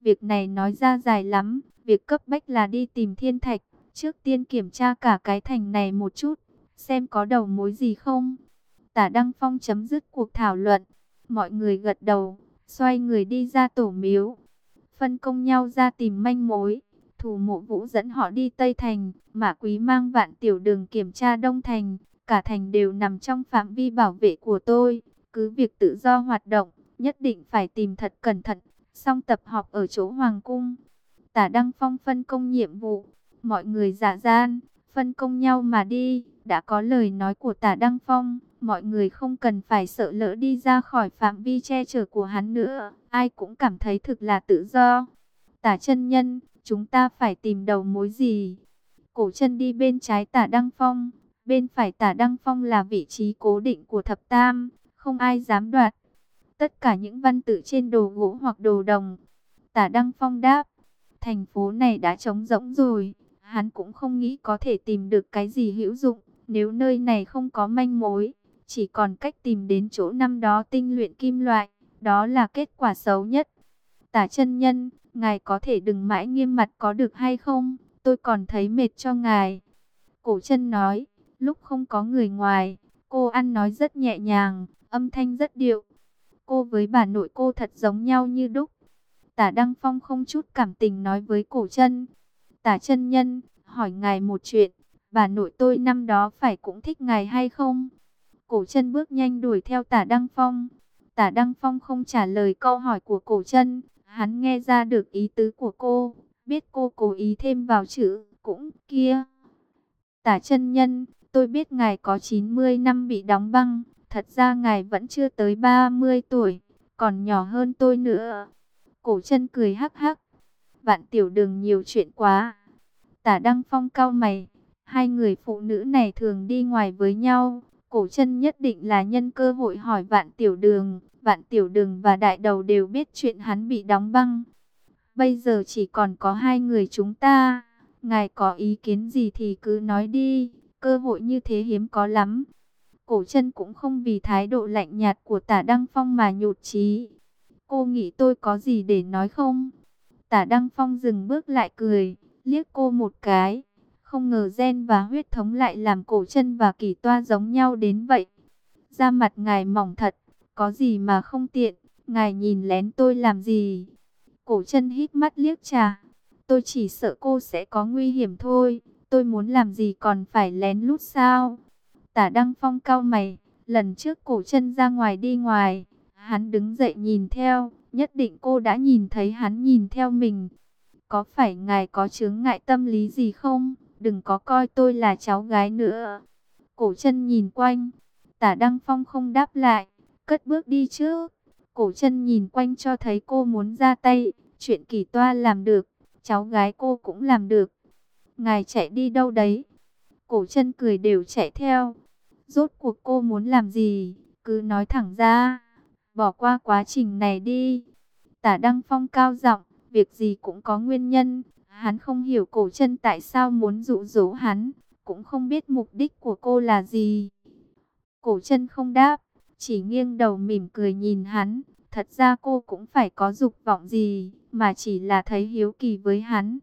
Việc này nói ra dài lắm, việc cấp bách là đi tìm thiên thạch, trước tiên kiểm tra cả cái thành này một chút, xem có đầu mối gì không. Tả Đăng Phong chấm dứt cuộc thảo luận, mọi người gật đầu, xoay người đi ra tổ miếu, phân công nhau ra tìm manh mối. Thủ mộ vũ dẫn họ đi Tây Thành, Mã Quý mang vạn tiểu đường kiểm tra Đông Thành, cả thành đều nằm trong phạm vi bảo vệ của tôi, cứ việc tự do hoạt động, nhất định phải tìm thật cẩn thận, xong tập họp ở chỗ Hoàng Cung. Tả Đăng Phong phân công nhiệm vụ, mọi người giả gian, phân công nhau mà đi, đã có lời nói của tả Đăng Phong, mọi người không cần phải sợ lỡ đi ra khỏi phạm vi che chở của hắn nữa, ai cũng cảm thấy thực là tự do. Tả chân nhân, chúng ta phải tìm đầu mối gì? Cổ chân đi bên trái tả Đăng Phong, bên phải tả Đăng Phong là vị trí cố định của thập tam, không ai dám đoạt. Tất cả những văn tự trên đồ gỗ hoặc đồ đồng. Tả Đăng Phong đáp, thành phố này đã trống rỗng rồi, hắn cũng không nghĩ có thể tìm được cái gì hữu dụng, nếu nơi này không có manh mối, chỉ còn cách tìm đến chỗ năm đó tinh luyện kim loại, đó là kết quả xấu nhất. Tả chân nhân, ngài có thể đừng mãi nghiêm mặt có được hay không, tôi còn thấy mệt cho ngài. Cổ chân nói, lúc không có người ngoài, cô ăn nói rất nhẹ nhàng, âm thanh rất điệu. Cô với bà nội cô thật giống nhau như đúc. Tả Đăng Phong không chút cảm tình nói với cổ chân. Tả chân nhân, hỏi ngài một chuyện, bà nội tôi năm đó phải cũng thích ngài hay không? Cổ chân bước nhanh đuổi theo tả Đăng Phong. Tả Đăng Phong không trả lời câu hỏi của cổ chân, hắn nghe ra được ý tứ của cô, biết cô cố ý thêm vào chữ, cũng kia. Tả chân nhân, tôi biết ngài có 90 năm bị đóng băng, thật ra ngài vẫn chưa tới 30 tuổi, còn nhỏ hơn tôi nữa. Cổ chân cười hắc hắc, vạn tiểu đường nhiều chuyện quá. Tả Đăng Phong cao mày, hai người phụ nữ này thường đi ngoài với nhau, cổ chân nhất định là nhân cơ hội hỏi vạn tiểu đường. Vạn tiểu đường và đại đầu đều biết chuyện hắn bị đóng băng. Bây giờ chỉ còn có hai người chúng ta. Ngài có ý kiến gì thì cứ nói đi. Cơ hội như thế hiếm có lắm. Cổ chân cũng không vì thái độ lạnh nhạt của tả Đăng Phong mà nhụt chí. Cô nghĩ tôi có gì để nói không? Tả Đăng Phong dừng bước lại cười, liếc cô một cái. Không ngờ gen và huyết thống lại làm cổ chân và kỳ toa giống nhau đến vậy. Da mặt ngài mỏng thật, có gì mà không tiện, ngài nhìn lén tôi làm gì? Cổ chân hít mắt liếc trà. Tôi chỉ sợ cô sẽ có nguy hiểm thôi. Tôi muốn làm gì còn phải lén lút sao? Tả Đăng Phong cao mày. Lần trước cổ chân ra ngoài đi ngoài. Hắn đứng dậy nhìn theo. Nhất định cô đã nhìn thấy hắn nhìn theo mình. Có phải ngài có chướng ngại tâm lý gì không? Đừng có coi tôi là cháu gái nữa. Cổ chân nhìn quanh. Tả Đăng Phong không đáp lại cất bước đi trước. Cổ chân nhìn quanh cho thấy cô muốn ra tay, chuyện kỳ toa làm được, cháu gái cô cũng làm được. Ngài chạy đi đâu đấy? Cổ chân cười đều chạy theo. Rốt cuộc cô muốn làm gì? Cứ nói thẳng ra. Bỏ qua quá trình này đi. Tả Đăng Phong cao giọng, việc gì cũng có nguyên nhân. Hắn không hiểu cổ chân tại sao muốn dụ dỗ hắn, cũng không biết mục đích của cô là gì. Cổ chân không đáp, chỉ nghiêng đầu mỉm cười nhìn hắn. Thật ra cô cũng phải có dục vọng gì, mà chỉ là thấy hiếu kỳ với hắn.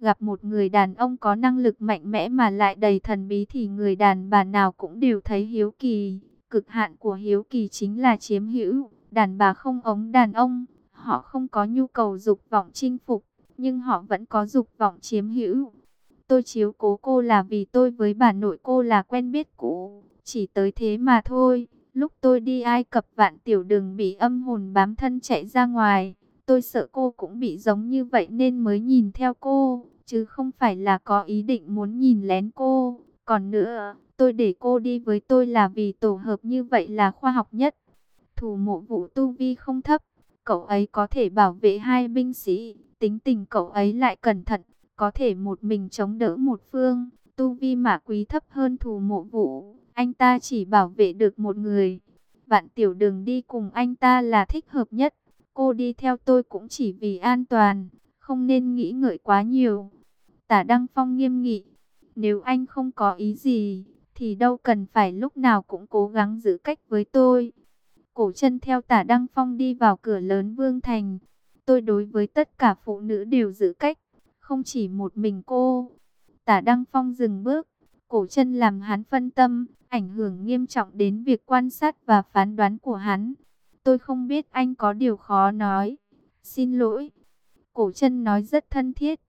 Gặp một người đàn ông có năng lực mạnh mẽ mà lại đầy thần bí thì người đàn bà nào cũng đều thấy hiếu kỳ. Cực hạn của hiếu kỳ chính là chiếm hữu, đàn bà không ống đàn ông. Họ không có nhu cầu dục vọng chinh phục, nhưng họ vẫn có dục vọng chiếm hữu. Tôi chiếu cố cô là vì tôi với bà nội cô là quen biết cũ, chỉ tới thế mà thôi. Lúc tôi đi Ai Cập vạn tiểu đường bị âm hồn bám thân chạy ra ngoài. Tôi sợ cô cũng bị giống như vậy nên mới nhìn theo cô. Chứ không phải là có ý định muốn nhìn lén cô. Còn nữa, tôi để cô đi với tôi là vì tổ hợp như vậy là khoa học nhất. Thủ mộ vụ tu vi không thấp. Cậu ấy có thể bảo vệ hai binh sĩ. Tính tình cậu ấy lại cẩn thận. Có thể một mình chống đỡ một phương. Tu vi mã quý thấp hơn thủ mộ vụ anh ta chỉ bảo vệ được một người. Vạn tiểu đường đi cùng anh ta là thích hợp nhất. Cô đi theo tôi cũng chỉ vì an toàn, không nên nghĩ ngợi quá nhiều. Tả Đăng Phong nghiêm nghị, nếu anh không có ý gì, thì đâu cần phải lúc nào cũng cố gắng giữ cách với tôi. Cổ chân theo tả Đăng Phong đi vào cửa lớn Vương Thành. Tôi đối với tất cả phụ nữ đều giữ cách, không chỉ một mình cô. Tả Đăng Phong dừng bước, cổ chân làm hắn phân tâm, ảnh hưởng nghiêm trọng đến việc quan sát và phán đoán của hắn. Tôi không biết anh có điều khó nói. Xin lỗi. Cổ chân nói rất thân thiết.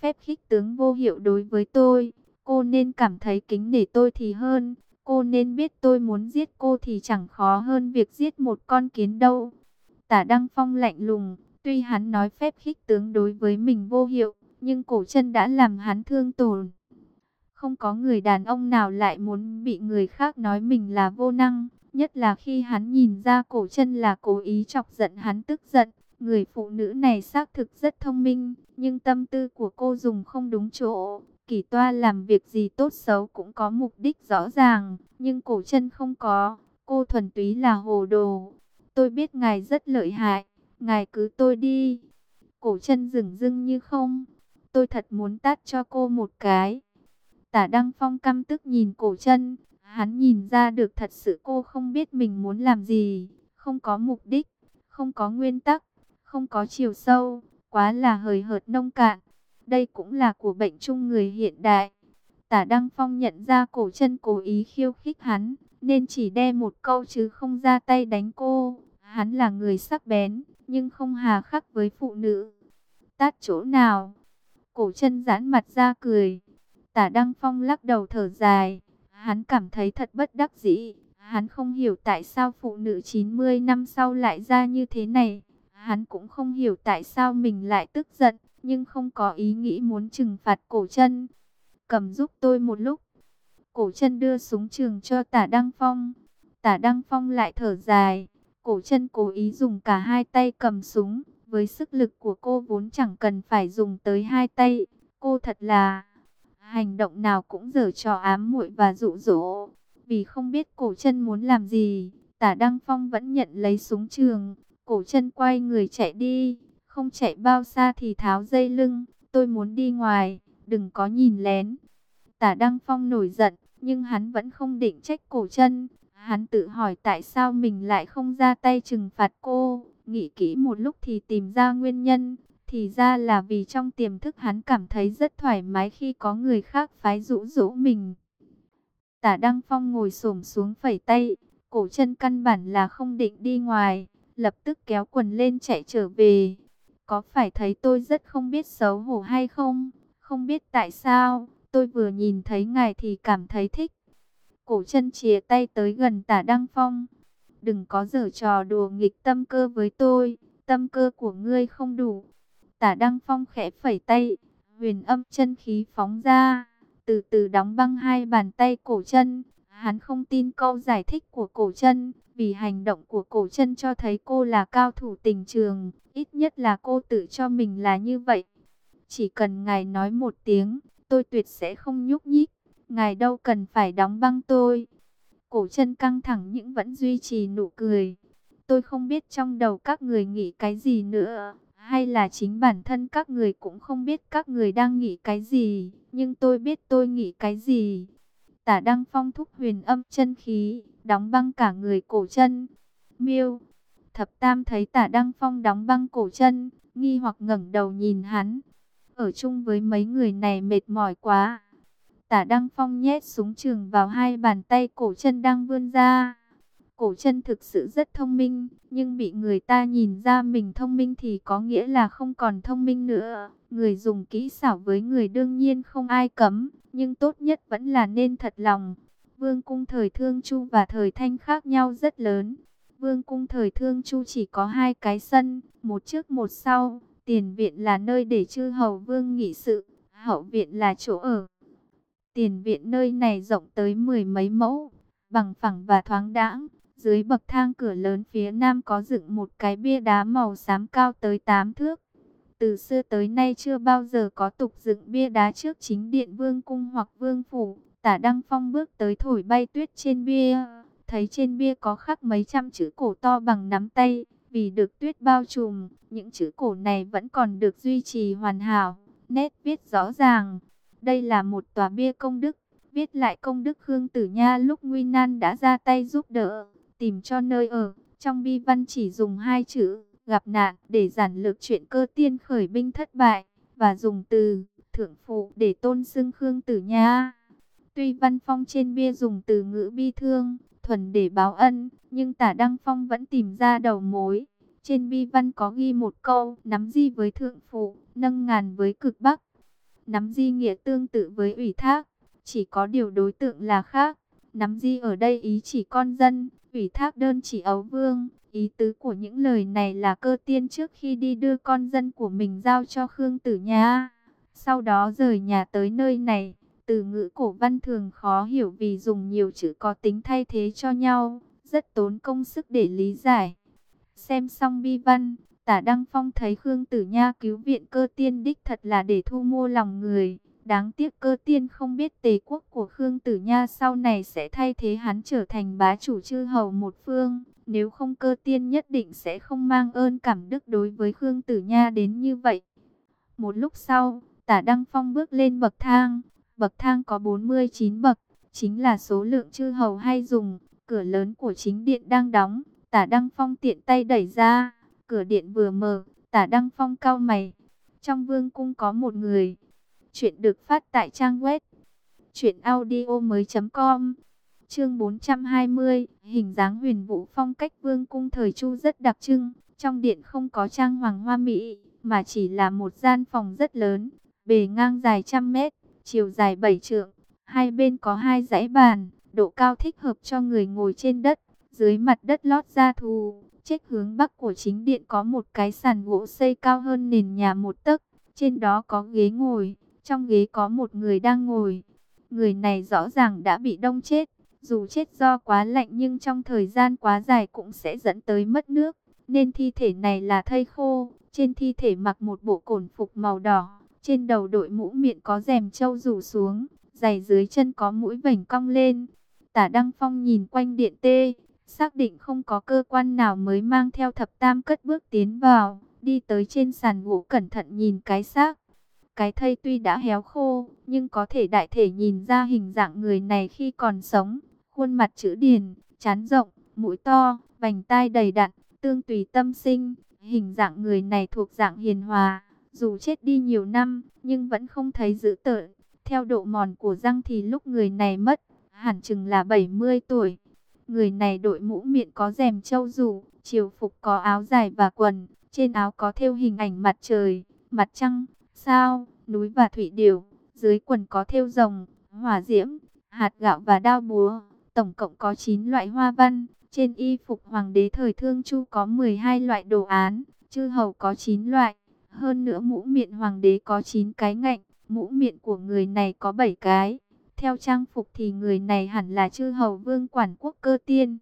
Phép khích tướng vô hiệu đối với tôi. Cô nên cảm thấy kính nể tôi thì hơn. Cô nên biết tôi muốn giết cô thì chẳng khó hơn việc giết một con kiến đâu. Tả Đăng Phong lạnh lùng. Tuy hắn nói phép khích tướng đối với mình vô hiệu. Nhưng cổ chân đã làm hắn thương tổn. Không có người đàn ông nào lại muốn bị người khác nói mình là vô năng. Nhất là khi hắn nhìn ra cổ chân là cố ý chọc giận hắn tức giận. Người phụ nữ này xác thực rất thông minh, nhưng tâm tư của cô dùng không đúng chỗ. Kỳ toa làm việc gì tốt xấu cũng có mục đích rõ ràng, nhưng cổ chân không có. Cô thuần túy là hồ đồ. Tôi biết ngài rất lợi hại, ngài cứ tôi đi. Cổ chân dừng dưng như không. Tôi thật muốn tát cho cô một cái. Tả Đăng Phong căm tức nhìn cổ chân. Hắn nhìn ra được thật sự cô không biết mình muốn làm gì. Không có mục đích, không có nguyên tắc, không có chiều sâu. Quá là hời hợt nông cạn. Đây cũng là của bệnh chung người hiện đại. Tả Đăng Phong nhận ra cổ chân cố ý khiêu khích hắn. Nên chỉ đe một câu chứ không ra tay đánh cô. Hắn là người sắc bén, nhưng không hà khắc với phụ nữ. Tát chỗ nào? Cổ chân giãn mặt ra cười. Tả Đăng Phong lắc đầu thở dài. Hắn cảm thấy thật bất đắc dĩ. Hắn không hiểu tại sao phụ nữ 90 năm sau lại ra như thế này. Hắn cũng không hiểu tại sao mình lại tức giận. Nhưng không có ý nghĩ muốn trừng phạt cổ chân. Cầm giúp tôi một lúc. Cổ chân đưa súng trường cho tả Đăng Phong. Tả Đăng Phong lại thở dài. Cổ chân cố ý dùng cả hai tay cầm súng. Với sức lực của cô vốn chẳng cần phải dùng tới hai tay. Cô thật là hành động nào cũng dở trò ám muội và dụ dỗ. Vì không biết cổ chân muốn làm gì, tả Đăng Phong vẫn nhận lấy súng trường. Cổ chân quay người chạy đi, không chạy bao xa thì tháo dây lưng. Tôi muốn đi ngoài, đừng có nhìn lén. Tả Đăng Phong nổi giận, nhưng hắn vẫn không định trách cổ chân. Hắn tự hỏi tại sao mình lại không ra tay trừng phạt cô. Nghĩ kỹ một lúc thì tìm ra nguyên nhân. Thì ra là vì trong tiềm thức hắn cảm thấy rất thoải mái khi có người khác phái rũ rũ mình. Tả Đăng Phong ngồi xổm xuống phẩy tay, cổ chân căn bản là không định đi ngoài, lập tức kéo quần lên chạy trở về. Có phải thấy tôi rất không biết xấu hổ hay không? Không biết tại sao, tôi vừa nhìn thấy ngài thì cảm thấy thích. Cổ chân chìa tay tới gần tả Đăng Phong. Đừng có giở trò đùa nghịch tâm cơ với tôi, tâm cơ của ngươi không đủ. Tả Đăng Phong khẽ phẩy tay, huyền âm chân khí phóng ra, từ từ đóng băng hai bàn tay cổ chân. Hắn không tin câu giải thích của cổ chân, vì hành động của cổ chân cho thấy cô là cao thủ tình trường, ít nhất là cô tự cho mình là như vậy. Chỉ cần ngài nói một tiếng, tôi tuyệt sẽ không nhúc nhích, ngài đâu cần phải đóng băng tôi. Cổ chân căng thẳng nhưng vẫn duy trì nụ cười. Tôi không biết trong đầu các người nghĩ cái gì nữa. Hay là chính bản thân các người cũng không biết các người đang nghĩ cái gì, nhưng tôi biết tôi nghĩ cái gì. Tả Đăng Phong thúc huyền âm chân khí, đóng băng cả người cổ chân. Miêu, thập tam thấy tả Đăng Phong đóng băng cổ chân, nghi hoặc ngẩng đầu nhìn hắn. Ở chung với mấy người này mệt mỏi quá. Tả Đăng Phong nhét súng trường vào hai bàn tay cổ chân đang vươn ra. Cổ chân thực sự rất thông minh, nhưng bị người ta nhìn ra mình thông minh thì có nghĩa là không còn thông minh nữa. Người dùng kỹ xảo với người đương nhiên không ai cấm, nhưng tốt nhất vẫn là nên thật lòng. Vương cung thời Thương Chu và thời Thanh khác nhau rất lớn. Vương cung thời Thương Chu chỉ có hai cái sân, một trước một sau. Tiền viện là nơi để chư hầu vương nghị sự, hậu viện là chỗ ở. Tiền viện nơi này rộng tới mười mấy mẫu, bằng phẳng và thoáng đãng. Dưới bậc thang cửa lớn phía nam có dựng một cái bia đá màu xám cao tới 8 thước. Từ xưa tới nay chưa bao giờ có tục dựng bia đá trước chính điện vương cung hoặc vương phủ. Tả Đăng Phong bước tới thổi bay tuyết trên bia. Thấy trên bia có khắc mấy trăm chữ cổ to bằng nắm tay. Vì được tuyết bao trùm, những chữ cổ này vẫn còn được duy trì hoàn hảo. Nét viết rõ ràng. Đây là một tòa bia công đức. Viết lại công đức Khương Tử Nha lúc nguy nan đã ra tay giúp đỡ tìm cho nơi ở. Trong bi văn chỉ dùng hai chữ, gặp nạn để giản lược chuyện cơ tiên khởi binh thất bại, và dùng từ thượng phụ để tôn xưng Khương Tử Nha. Tuy Văn Phong trên bia dùng từ ngữ bi thương, thuần để báo ân, nhưng tả Đăng Phong vẫn tìm ra đầu mối. Trên bi văn có ghi một câu, nắm di với thượng phụ, nâng ngàn với cực bắc. Nắm di nghĩa tương tự với ủy thác, chỉ có điều đối tượng là khác. Nắm di ở đây ý chỉ con dân, ủy thác đơn chỉ ấu vương. Ý tứ của những lời này là cơ tiên trước khi đi đưa con dân của mình giao cho Khương Tử Nha. Sau đó rời nhà tới nơi này, từ ngữ cổ văn thường khó hiểu vì dùng nhiều chữ có tính thay thế cho nhau, rất tốn công sức để lý giải. Xem xong bi văn, tả Đăng Phong thấy Khương Tử Nha cứu viện cơ tiên đích thật là để thu mua lòng người. Đáng tiếc cơ tiên không biết tề quốc của Khương Tử Nha sau này sẽ thay thế hắn trở thành bá chủ chư hầu một phương. Nếu không cơ tiên nhất định sẽ không mang ơn cảm đức đối với Khương Tử Nha đến như vậy. Một lúc sau, tả Đăng Phong bước lên bậc thang. Bậc thang có 49 bậc, chính là số lượng chư hầu hay dùng. Cửa lớn của chính điện đang đóng, tả Đăng Phong tiện tay đẩy ra. Cửa điện vừa mở, tả Đăng Phong cao mày. Trong vương cung có một người. Chuyện được phát tại trang web. chuyệnaudio mới.com Chương 420, hình dáng huyền vũ phong cách vương cung thời Chu rất đặc trưng. Trong điện không có trang hoàng hoa mỹ, mà chỉ là một gian phòng rất lớn, bề ngang dài trăm mét, chiều dài bảy trượng. Hai bên có hai dãy bàn, độ cao thích hợp cho người ngồi trên đất, dưới mặt đất lót da thù. Trách hướng bắc của chính điện có một cái sàn gỗ xây cao hơn nền nhà một tấc, trên đó có ghế ngồi, trong ghế có một người đang ngồi. Người này rõ ràng đã bị đông chết, dù chết do quá lạnh nhưng trong thời gian quá dài cũng sẽ dẫn tới mất nước, nên thi thể này là thây khô. Trên thi thể mặc một bộ cổn phục màu đỏ, trên đầu đội mũ miệng có rèm trâu rủ xuống, giày dưới chân có mũi vảnh cong lên. Tả Đăng Phong nhìn quanh điện tê, xác định không có cơ quan nào mới mang theo thập tam cất bước tiến vào, đi tới trên sàn gỗ cẩn thận nhìn cái xác. Cái thây tuy đã héo khô, nhưng có thể đại thể nhìn ra hình dạng người này khi còn sống. Khuôn mặt chữ điền, chán rộng, mũi to, vành tai đầy đặn, tương tùy tâm sinh. Hình dạng người này thuộc dạng hiền hòa, dù chết đi nhiều năm, nhưng vẫn không thấy dữ tợn. Theo độ mòn của răng thì lúc người này mất, hẳn chừng là 70 tuổi. Người này đội mũ miệng có rèm châu rủ, chiều phục có áo dài và quần, trên áo có thêu hình ảnh mặt trời, mặt trăng, sao, núi và thủy điểu, dưới quần có thêu rồng, hỏa diễm, hạt gạo và đao búa. Tổng cộng có 9 loại hoa văn, trên y phục hoàng đế thời thương chu có 12 loại đồ án, chư hầu có 9 loại. Hơn nữa mũ miệng hoàng đế có 9 cái ngạnh, mũ miệng của người này có 7 cái. Theo trang phục thì người này hẳn là chư hầu vương quản quốc cơ tiên.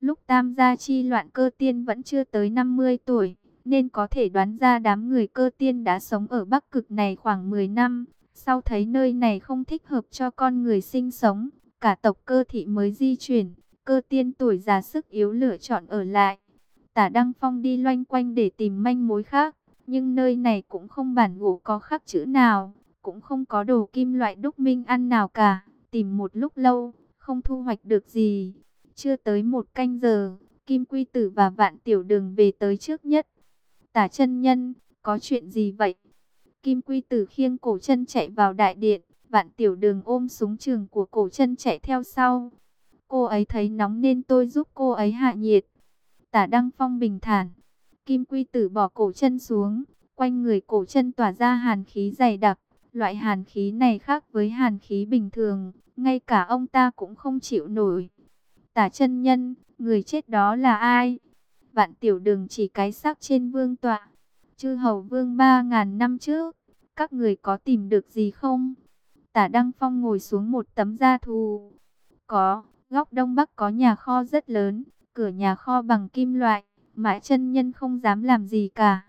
Lúc tam gia chi loạn cơ tiên vẫn chưa tới 50 tuổi, nên có thể đoán ra đám người cơ tiên đã sống ở Bắc Cực này khoảng 10 năm. Sau thấy nơi này không thích hợp cho con người sinh sống, cả tộc cơ thị mới di chuyển, cơ tiên tuổi già sức yếu lựa chọn ở lại. Tả Đăng Phong đi loanh quanh để tìm manh mối khác, nhưng nơi này cũng không bản gỗ có khắc chữ nào, cũng không có đồ kim loại đúc minh ăn nào cả. Tìm một lúc lâu, không thu hoạch được gì. Chưa tới một canh giờ, Kim Quy Tử và Vạn Tiểu Đường về tới trước nhất. Tả chân nhân, có chuyện gì vậy? Kim Quy Tử khiêng cổ chân chạy vào đại điện, Vạn Tiểu Đường ôm súng trường của cổ chân chạy theo sau. Cô ấy thấy nóng nên tôi giúp cô ấy hạ nhiệt. Tả Đăng Phong bình thản. Kim Quy Tử bỏ cổ chân xuống, quanh người cổ chân tỏa ra hàn khí dày đặc. Loại hàn khí này khác với hàn khí bình thường, ngay cả ông ta cũng không chịu nổi. Tả chân nhân, người chết đó là ai? Vạn tiểu đường chỉ cái xác trên vương tọa. Chư hầu vương ba ngàn năm trước, các người có tìm được gì không? Tả Đăng Phong ngồi xuống một tấm da thù. Có, góc đông bắc có nhà kho rất lớn, cửa nhà kho bằng kim loại, mãi chân nhân không dám làm gì cả.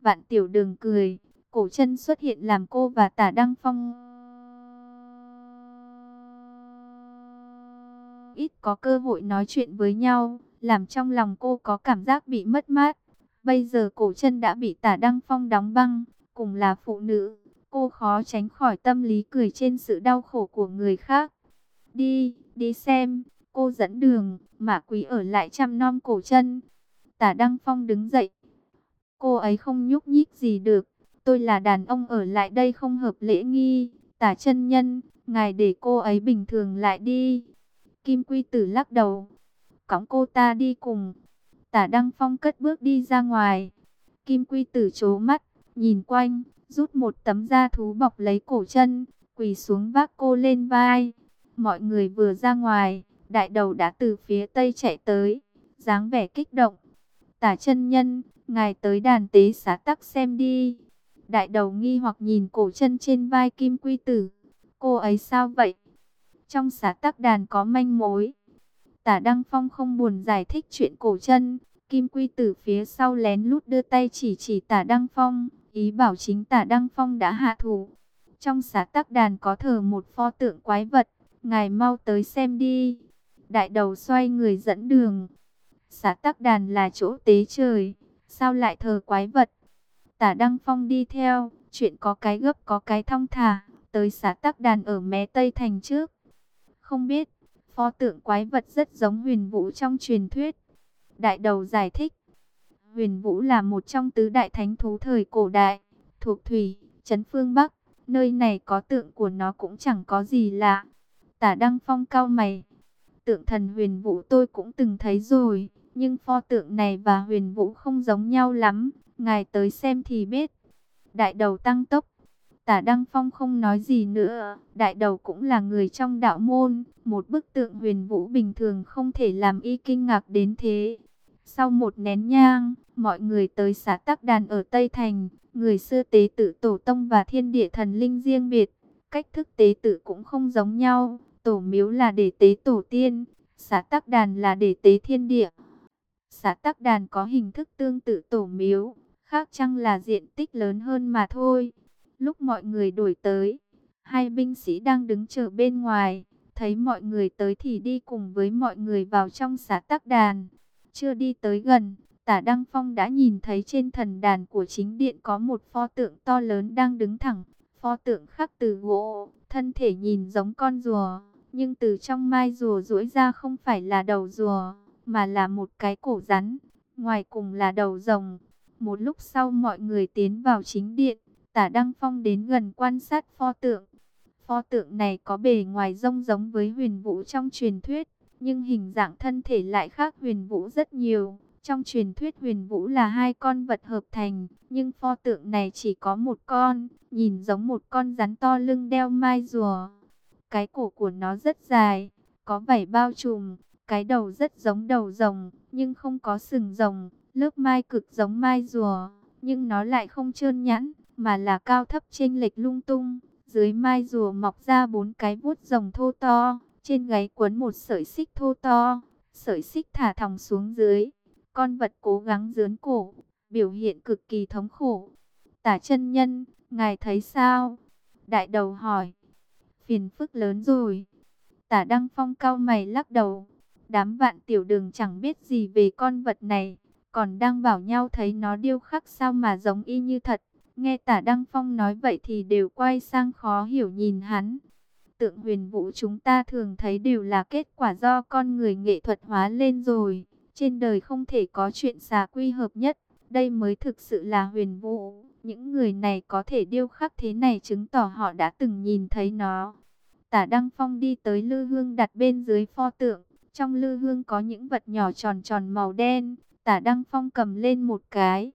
Vạn tiểu đường cười, cổ chân xuất hiện làm cô và tả Đăng Phong. Ít có cơ hội nói chuyện với nhau, làm trong lòng cô có cảm giác bị mất mát. Bây giờ cổ chân đã bị tả Đăng Phong đóng băng, cùng là phụ nữ, Cô khó tránh khỏi tâm lý cười trên sự đau khổ của người khác. Đi, đi xem, cô dẫn đường, mà quý ở lại chăm nom cổ chân. Tả Đăng Phong đứng dậy, Cô ấy không nhúc nhích gì được. Tôi là đàn ông ở lại đây không hợp lễ nghi. Tả chân nhân, ngài để cô ấy bình thường lại đi. Kim Quy Tử lắc đầu. Cõng cô ta đi cùng. Tả Đăng Phong cất bước đi ra ngoài. Kim Quy Tử chố mắt, nhìn quanh, rút một tấm da thú bọc lấy cổ chân, quỳ xuống vác cô lên vai. Mọi người vừa ra ngoài, đại đầu đã từ phía tây chạy tới, dáng vẻ kích động. Tả chân nhân, ngài tới đàn tế xá tắc xem đi. Đại đầu nghi hoặc nhìn cổ chân trên vai Kim Quy Tử. Cô ấy sao vậy? Trong xá tắc đàn có manh mối. Tả Đăng Phong không buồn giải thích chuyện cổ chân. Kim Quy từ phía sau lén lút đưa tay chỉ chỉ tả Đăng Phong. Ý bảo chính tả Đăng Phong đã hạ thủ. Trong xá tắc đàn có thờ một pho tượng quái vật. Ngài mau tới xem đi. Đại đầu xoay người dẫn đường. Xá tắc đàn là chỗ tế trời. Sao lại thờ quái vật? Tả Đăng Phong đi theo. Chuyện có cái gấp có cái thong thả. Tới xá tắc đàn ở mé Tây Thành trước. Không biết. Pho tượng quái vật rất giống huyền vũ trong truyền thuyết. Đại đầu giải thích. Huyền vũ là một trong tứ đại thánh thú thời cổ đại. Thuộc thủy, chấn phương Bắc. Nơi này có tượng của nó cũng chẳng có gì lạ. Tả Đăng Phong cao mày. Tượng thần huyền vũ tôi cũng từng thấy rồi. Nhưng pho tượng này và huyền vũ không giống nhau lắm. Ngài tới xem thì biết. Đại đầu tăng tốc. Tả Đăng Phong không nói gì nữa. Đại đầu cũng là người trong đạo môn. Một bức tượng huyền vũ bình thường không thể làm y kinh ngạc đến thế. Sau một nén nhang, mọi người tới xã Tắc Đàn ở Tây Thành. Người xưa tế tự tổ tông và thiên địa thần linh riêng biệt. Cách thức tế tự cũng không giống nhau. Tổ miếu là để tế tổ tiên. Xã Tắc Đàn là để tế thiên địa. Xã Tắc Đàn có hình thức tương tự tổ miếu. Khác chăng là diện tích lớn hơn mà thôi. Lúc mọi người đổi tới, hai binh sĩ đang đứng chờ bên ngoài. Thấy mọi người tới thì đi cùng với mọi người vào trong xã tắc đàn. Chưa đi tới gần, tả Đăng Phong đã nhìn thấy trên thần đàn của chính điện có một pho tượng to lớn đang đứng thẳng. Pho tượng khắc từ gỗ, thân thể nhìn giống con rùa. Nhưng từ trong mai rùa rũi ra không phải là đầu rùa, mà là một cái cổ rắn. Ngoài cùng là đầu rồng. Một lúc sau mọi người tiến vào chính điện. Tả Đăng Phong đến gần quan sát pho tượng. Pho tượng này có bề ngoài rông giống với huyền vũ trong truyền thuyết, nhưng hình dạng thân thể lại khác huyền vũ rất nhiều. Trong truyền thuyết huyền vũ là hai con vật hợp thành, nhưng pho tượng này chỉ có một con, nhìn giống một con rắn to lưng đeo mai rùa. Cái cổ của nó rất dài, có vảy bao trùm, cái đầu rất giống đầu rồng, nhưng không có sừng rồng, lớp mai cực giống mai rùa, nhưng nó lại không trơn nhẵn, mà là cao thấp chênh lệch lung tung. Dưới mai rùa mọc ra bốn cái vuốt rồng thô to, trên gáy quấn một sợi xích thô to, sợi xích thả thòng xuống dưới. Con vật cố gắng dướn cổ, biểu hiện cực kỳ thống khổ. Tả chân nhân, ngài thấy sao? Đại đầu hỏi. Phiền phức lớn rồi. Tả Đăng Phong cao mày lắc đầu. Đám vạn tiểu đường chẳng biết gì về con vật này. Còn đang bảo nhau thấy nó điêu khắc sao mà giống y như thật. Nghe tả Đăng Phong nói vậy thì đều quay sang khó hiểu nhìn hắn. Tượng huyền vũ chúng ta thường thấy đều là kết quả do con người nghệ thuật hóa lên rồi. Trên đời không thể có chuyện xà quy hợp nhất. Đây mới thực sự là huyền vũ. Những người này có thể điêu khắc thế này chứng tỏ họ đã từng nhìn thấy nó. Tả Đăng Phong đi tới lư hương đặt bên dưới pho tượng. Trong lư hương có những vật nhỏ tròn tròn màu đen. Tả Đăng Phong cầm lên một cái.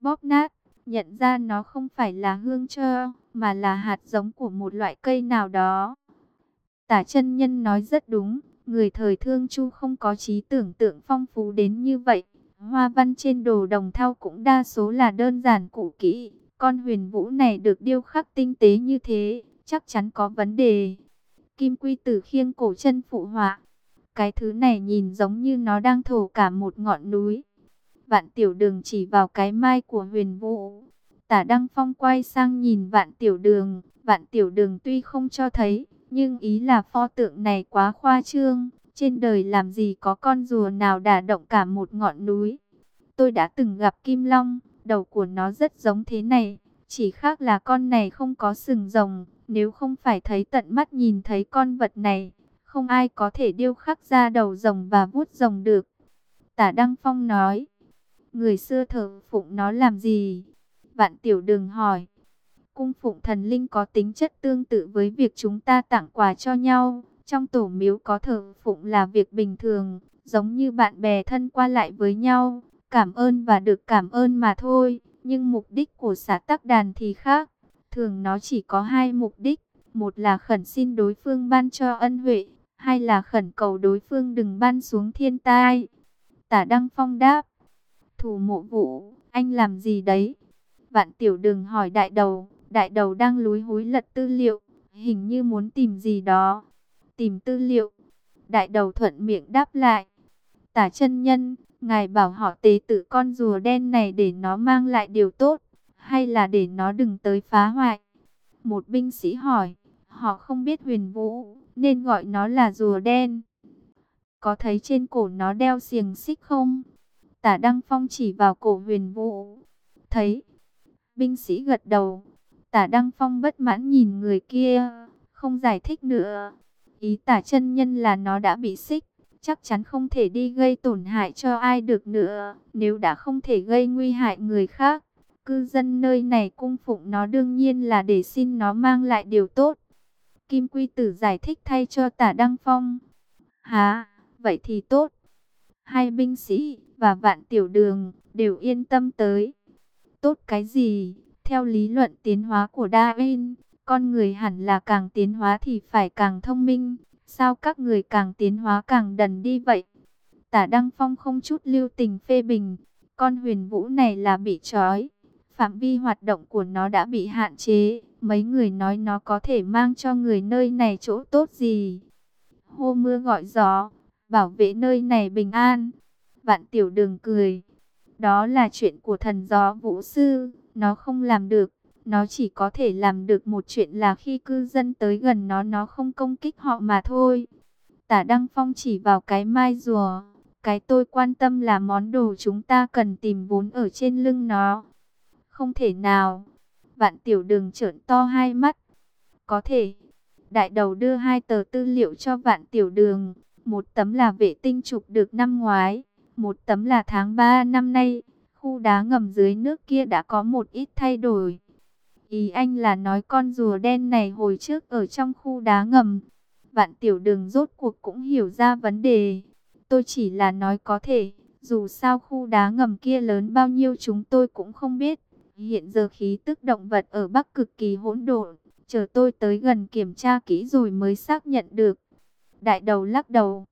Bóp nát nhận ra nó không phải là hương trơ, mà là hạt giống của một loại cây nào đó. Tả chân nhân nói rất đúng, người thời thương chu không có trí tưởng tượng phong phú đến như vậy. Hoa văn trên đồ đồng thau cũng đa số là đơn giản cũ kỹ. Con huyền vũ này được điêu khắc tinh tế như thế, chắc chắn có vấn đề. Kim quy tử khiêng cổ chân phụ họa. Cái thứ này nhìn giống như nó đang thổ cả một ngọn núi. Vạn tiểu đường chỉ vào cái mai của huyền vũ. Tả Đăng Phong quay sang nhìn vạn tiểu đường. Vạn tiểu đường tuy không cho thấy, nhưng ý là pho tượng này quá khoa trương. Trên đời làm gì có con rùa nào đả động cả một ngọn núi. Tôi đã từng gặp Kim Long, đầu của nó rất giống thế này. Chỉ khác là con này không có sừng rồng. Nếu không phải thấy tận mắt nhìn thấy con vật này, không ai có thể điêu khắc ra đầu rồng và vuốt rồng được. Tả Đăng Phong nói. Người xưa thờ phụng nó làm gì? Vạn tiểu đừng hỏi. Cung phụng thần linh có tính chất tương tự với việc chúng ta tặng quà cho nhau. Trong tổ miếu có thờ phụng là việc bình thường, giống như bạn bè thân qua lại với nhau, cảm ơn và được cảm ơn mà thôi. Nhưng mục đích của xã tắc đàn thì khác, thường nó chỉ có hai mục đích. Một là khẩn xin đối phương ban cho ân huệ, hai là khẩn cầu đối phương đừng ban xuống thiên tai. Tả Đăng Phong đáp, thù mộ vụ, anh làm gì đấy? Vạn tiểu đừng hỏi đại đầu, đại đầu đang lúi húi lật tư liệu, hình như muốn tìm gì đó. Tìm tư liệu, đại đầu thuận miệng đáp lại. Tả chân nhân, ngài bảo họ tế tự con rùa đen này để nó mang lại điều tốt, hay là để nó đừng tới phá hoại? Một binh sĩ hỏi, họ không biết huyền vũ, nên gọi nó là rùa đen. Có thấy trên cổ nó đeo xiềng xích không? Tả Đăng Phong chỉ vào cổ huyền vũ. Thấy. Binh sĩ gật đầu. Tả Đăng Phong bất mãn nhìn người kia. Không giải thích nữa. Ý tả chân nhân là nó đã bị xích. Chắc chắn không thể đi gây tổn hại cho ai được nữa. Nếu đã không thể gây nguy hại người khác. Cư dân nơi này cung phụng nó đương nhiên là để xin nó mang lại điều tốt. Kim Quy Tử giải thích thay cho tả Đăng Phong. Hả, vậy thì tốt. Hai binh sĩ và vạn tiểu đường đều yên tâm tới. Tốt cái gì? Theo lý luận tiến hóa của Darwin, con người hẳn là càng tiến hóa thì phải càng thông minh. Sao các người càng tiến hóa càng đần đi vậy? Tả Đăng Phong không chút lưu tình phê bình. Con huyền vũ này là bị trói. Phạm vi hoạt động của nó đã bị hạn chế. Mấy người nói nó có thể mang cho người nơi này chỗ tốt gì? Hô mưa gọi gió, bảo vệ nơi này bình an. Vạn tiểu đường cười. Đó là chuyện của thần gió vũ sư, nó không làm được. Nó chỉ có thể làm được một chuyện là khi cư dân tới gần nó nó không công kích họ mà thôi. Tả Đăng Phong chỉ vào cái mai rùa. Cái tôi quan tâm là món đồ chúng ta cần tìm vốn ở trên lưng nó. Không thể nào. Vạn tiểu đường trợn to hai mắt. Có thể. Đại đầu đưa hai tờ tư liệu cho vạn tiểu đường. Một tấm là vệ tinh chụp được năm ngoái. Một tấm là tháng 3 năm nay. Khu đá ngầm dưới nước kia đã có một ít thay đổi. Ý anh là nói con rùa đen này hồi trước ở trong khu đá ngầm. Vạn tiểu đường rốt cuộc cũng hiểu ra vấn đề. Tôi chỉ là nói có thể. Dù sao khu đá ngầm kia lớn bao nhiêu chúng tôi cũng không biết. Hiện giờ khí tức động vật ở Bắc cực kỳ hỗn độn, chờ tôi tới gần kiểm tra kỹ rồi mới xác nhận được. Đại đầu lắc đầu.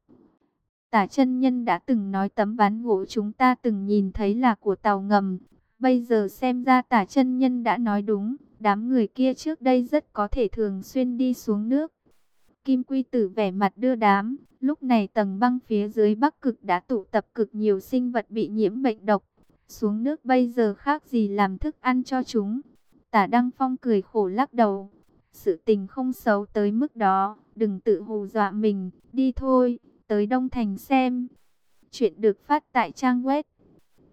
Tả chân nhân đã từng nói tấm ván gỗ chúng ta từng nhìn thấy là của tàu ngầm. Bây giờ xem ra tả chân nhân đã nói đúng, đám người kia trước đây rất có thể thường xuyên đi xuống nước. Kim Quy Tử vẻ mặt đưa đám, lúc này tầng băng phía dưới Bắc Cực đã tụ tập cực nhiều sinh vật bị nhiễm bệnh độc xuống nước bây giờ khác gì làm thức ăn cho chúng. Tả Đăng Phong cười khổ lắc đầu. Sự tình không xấu tới mức đó, đừng tự hù dọa mình, đi thôi, tới Đông Thành xem. Chuyện được phát tại trang web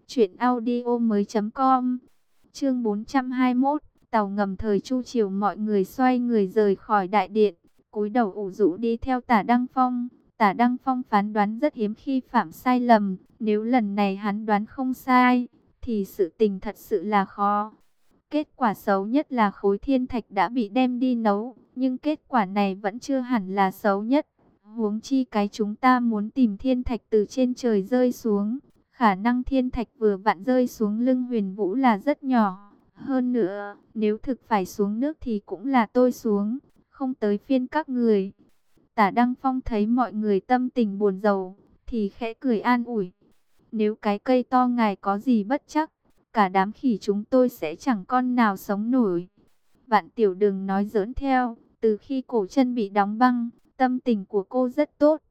truyệnaudiomoi.com. Chương 421, tàu ngầm thời Chu triều mọi người xoay người rời khỏi đại điện, cúi đầu ủ rũ đi theo Tả Đăng Phong. Tả Đăng Phong phán đoán rất hiếm khi phạm sai lầm, nếu lần này hắn đoán không sai, thì sự tình thật sự là khó. Kết quả xấu nhất là khối thiên thạch đã bị đem đi nấu, nhưng kết quả này vẫn chưa hẳn là xấu nhất. Huống chi cái chúng ta muốn tìm thiên thạch từ trên trời rơi xuống, khả năng thiên thạch vừa vặn rơi xuống lưng huyền vũ là rất nhỏ. Hơn nữa, nếu thực phải xuống nước thì cũng là tôi xuống, không tới phiên các người. Tả Đăng Phong thấy mọi người tâm tình buồn rầu, thì khẽ cười an ủi. Nếu cái cây to ngài có gì bất chắc, cả đám khỉ chúng tôi sẽ chẳng con nào sống nổi. Vạn tiểu đừng nói giỡn theo, từ khi cổ chân bị đóng băng, tâm tình của cô rất tốt.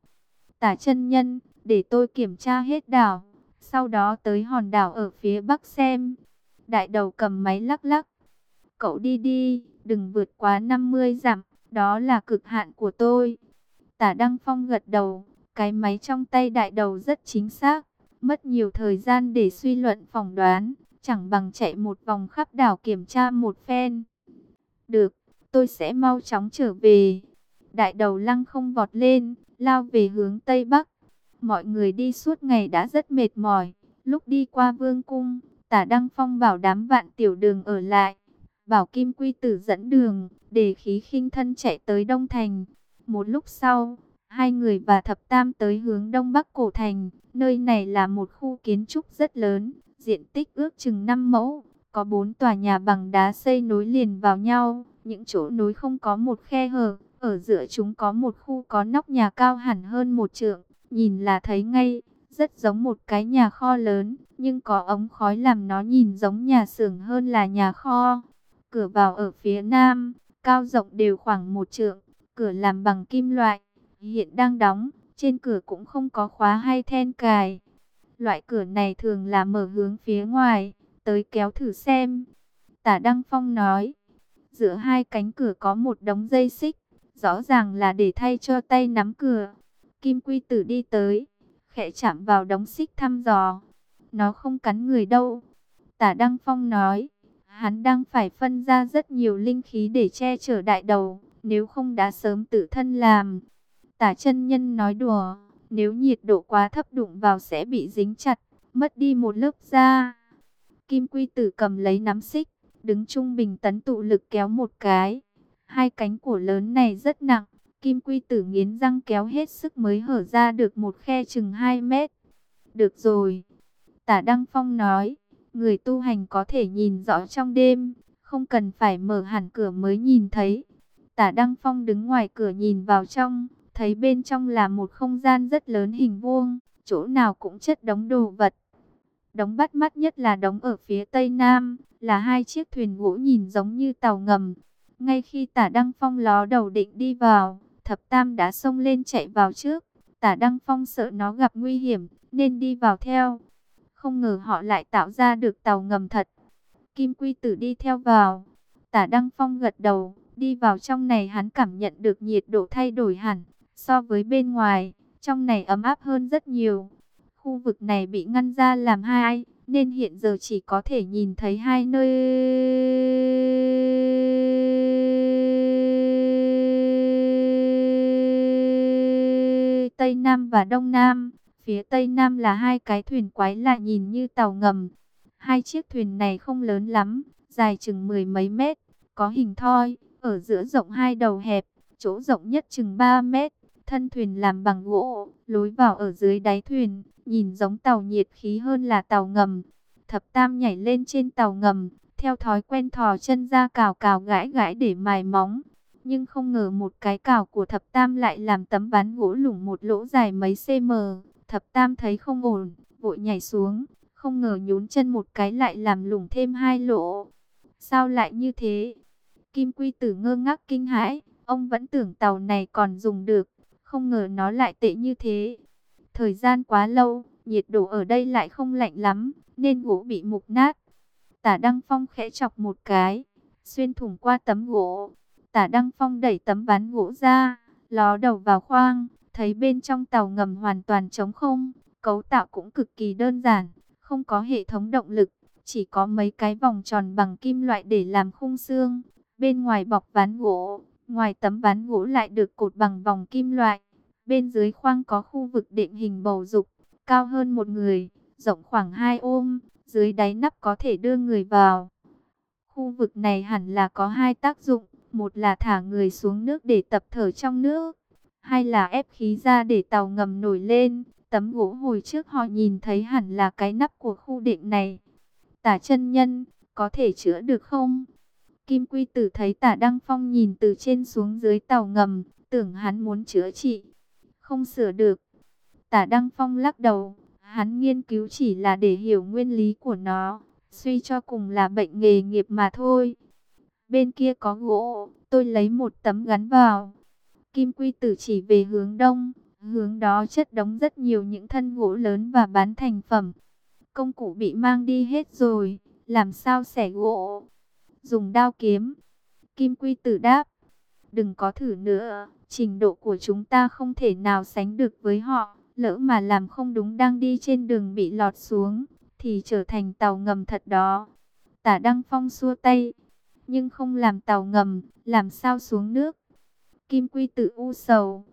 Tả chân nhân, để tôi kiểm tra hết đảo, sau đó tới hòn đảo ở phía bắc xem. Đại đầu cầm máy lắc lắc. Cậu đi đi, đừng vượt quá 50 dặm, đó là cực hạn của tôi. Tả Đăng Phong gật đầu, cái máy trong tay đại đầu rất chính xác, mất nhiều thời gian để suy luận phỏng đoán, chẳng bằng chạy một vòng khắp đảo kiểm tra một phen. Được, tôi sẽ mau chóng trở về. Đại đầu lăng không vọt lên, lao về hướng Tây Bắc. Mọi người đi suốt ngày đã rất mệt mỏi, Lúc đi qua vương cung, tả Đăng Phong bảo đám vạn tiểu đường ở lại. Bảo Kim Quy Tử dẫn đường, để khí khinh thân chạy tới Đông Thành. Một lúc sau, hai người và thập tam tới hướng Đông Bắc Cổ Thành. Nơi này là một khu kiến trúc rất lớn, diện tích ước chừng 5 mẫu. Có bốn tòa nhà bằng đá xây nối liền vào nhau, những chỗ nối không có một khe hở. Ở giữa chúng có một khu có nóc nhà cao hẳn hơn một trượng, nhìn là thấy ngay, rất giống một cái nhà kho lớn, nhưng có ống khói làm nó nhìn giống nhà xưởng hơn là nhà kho. Cửa vào ở phía nam, cao rộng đều khoảng một trượng, cửa làm bằng kim loại, hiện đang đóng, trên cửa cũng không có khóa hay then cài. Loại cửa này thường là mở hướng phía ngoài, tới kéo thử xem. Tả Đăng Phong nói, giữa hai cánh cửa có một đống dây xích, rõ ràng là để thay cho tay nắm cửa. Kim Quy Tử đi tới, khẽ chạm vào đống xích thăm dò. Nó không cắn người đâu. Tả Đăng Phong nói, hắn đang phải phân ra rất nhiều linh khí để che chở đại đầu, nếu không đã sớm tự thân làm. Tả chân nhân nói đùa, nếu nhiệt độ quá thấp đụng vào sẽ bị dính chặt, mất đi một lớp da. Kim Quy Tử cầm lấy nắm xích, đứng trung bình tấn tụ lực kéo một cái. Hai cánh của lớn này rất nặng, Kim Quy Tử nghiến răng kéo hết sức mới hở ra được một khe chừng 2 mét. Được rồi. Tả Đăng Phong nói, người tu hành có thể nhìn rõ trong đêm, không cần phải mở hẳn cửa mới nhìn thấy. Tả Đăng Phong đứng ngoài cửa nhìn vào trong, thấy bên trong là một không gian rất lớn hình vuông, chỗ nào cũng chất đống đồ vật. Đống bắt mắt nhất là đống ở phía tây nam, là hai chiếc thuyền gỗ nhìn giống như tàu ngầm. Ngay khi tả Đăng Phong ló đầu định đi vào, thập tam đã xông lên chạy vào trước. Tả Đăng Phong sợ nó gặp nguy hiểm, nên đi vào theo. Không ngờ họ lại tạo ra được tàu ngầm thật. Kim Quy Tử đi theo vào. Tả Đăng Phong gật đầu, đi vào trong này hắn cảm nhận được nhiệt độ thay đổi hẳn. So với bên ngoài, trong này ấm áp hơn rất nhiều. Khu vực này bị ngăn ra làm hai, nên hiện giờ chỉ có thể nhìn thấy hai nơi Tây Nam và Đông Nam. Phía Tây Nam là hai cái thuyền quái lạ nhìn như tàu ngầm. Hai chiếc thuyền này không lớn lắm, dài chừng mười mấy mét, có hình thoi, ở giữa rộng hai đầu hẹp, chỗ rộng nhất chừng 3 mét. Thân thuyền làm bằng gỗ, lối vào ở dưới đáy thuyền, nhìn giống tàu nhiệt khí hơn là tàu ngầm. Thập Tam nhảy lên trên tàu ngầm, theo thói quen thò chân ra cào cào gãi gãi để mài móng. Nhưng không ngờ một cái cào của thập tam lại làm tấm ván gỗ lủng một lỗ dài mấy cm. Thập tam thấy không ổn, vội nhảy xuống. Không ngờ nhún chân một cái lại làm lủng thêm hai lỗ. Sao lại như thế? Kim Quy Tử ngơ ngác kinh hãi. Ông vẫn tưởng tàu này còn dùng được. Không ngờ nó lại tệ như thế. Thời gian quá lâu, nhiệt độ ở đây lại không lạnh lắm, nên gỗ bị mục nát. Tả Đăng Phong khẽ chọc một cái, xuyên thủng qua tấm gỗ. Tả Đăng Phong đẩy tấm ván gỗ ra, ló đầu vào khoang, thấy bên trong tàu ngầm hoàn toàn trống không, cấu tạo cũng cực kỳ đơn giản, không có hệ thống động lực, chỉ có mấy cái vòng tròn bằng kim loại để làm khung xương, bên ngoài bọc ván gỗ, ngoài tấm ván gỗ lại được cột bằng vòng kim loại. Bên dưới khoang có khu vực định hình bầu dục, cao hơn một người, rộng khoảng hai ôm, dưới đáy nắp có thể đưa người vào. Khu vực này hẳn là có hai tác dụng, một là thả người xuống nước để tập thở trong nước, hai là ép khí ra để tàu ngầm nổi lên. Tấm gỗ hồi trước họ nhìn thấy hẳn là cái nắp của khu định này. Tả chân nhân, có thể chữa được không? Kim Quy Tử thấy tả Đăng Phong nhìn từ trên xuống dưới tàu ngầm, tưởng hắn muốn chữa trị. Không sửa được. Tả Đăng Phong lắc đầu, hắn nghiên cứu chỉ là để hiểu nguyên lý của nó, suy cho cùng là bệnh nghề nghiệp mà thôi. Bên kia có gỗ, tôi lấy một tấm gắn vào. Kim Quy Tử chỉ về hướng đông, hướng đó chất đóng rất nhiều những thân gỗ lớn và bán thành phẩm. Công cụ bị mang đi hết rồi, làm sao xẻ gỗ? Dùng đao kiếm. Kim Quy Tử đáp, đừng có thử nữa, trình độ của chúng ta không thể nào sánh được với họ. Lỡ mà làm không đúng đang đi trên đường bị lọt xuống, thì trở thành tàu ngầm thật đó. Tả Đăng Phong xua tay, nhưng không làm tàu ngầm, làm sao xuống nước. Kim Quy tự u sầu,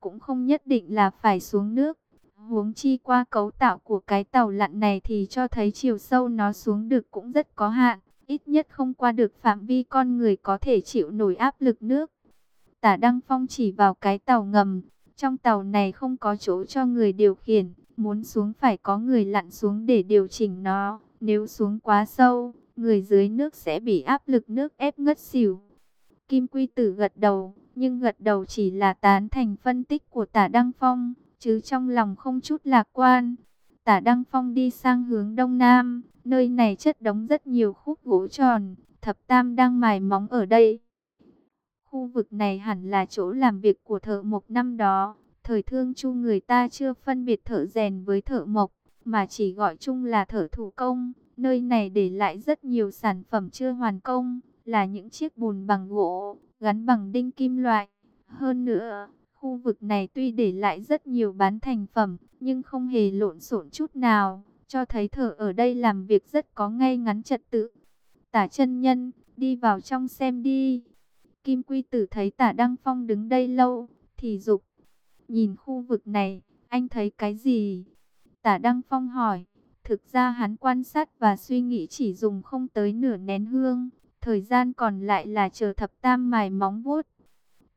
cũng không nhất định là phải xuống nước, Huống chi qua cấu tạo của cái tàu lặn này thì cho thấy chiều sâu nó xuống được cũng rất có hạn, ít nhất không qua được phạm vi con người có thể chịu nổi áp lực nước. Tả Đăng Phong chỉ vào cái tàu ngầm, trong tàu này không có chỗ cho người điều khiển, muốn xuống phải có người lặn xuống để điều chỉnh nó, nếu xuống quá sâu, người dưới nước sẽ bị áp lực nước ép ngất xỉu. Kim Quy Tử gật đầu, nhưng gật đầu chỉ là tán thành phân tích của tả Đăng Phong, chứ trong lòng không chút lạc quan. Tả Đăng Phong đi sang hướng đông nam, nơi này chất đống rất nhiều khúc gỗ tròn, thập tam đang mài móng ở đây. Khu vực này hẳn là chỗ làm việc của thợ mộc năm đó, thời thương chu người ta chưa phân biệt thợ rèn với thợ mộc, mà chỉ gọi chung là thợ thủ công. Nơi này để lại rất nhiều sản phẩm chưa hoàn công, là những chiếc bùn bằng gỗ, gắn bằng đinh kim loại. Hơn nữa, khu vực này tuy để lại rất nhiều bán thành phẩm, nhưng không hề lộn xộn chút nào, cho thấy thợ ở đây làm việc rất có ngay ngắn trật tự. Tả chân nhân, đi vào trong xem đi. Kim Quy Tử thấy tả Đăng Phong đứng đây lâu, thì dục Nhìn khu vực này, anh thấy cái gì? Tả Đăng Phong hỏi. Thực ra hắn quan sát và suy nghĩ chỉ dùng không tới nửa nén hương. Thời gian còn lại là chờ thập tam mài móng vuốt.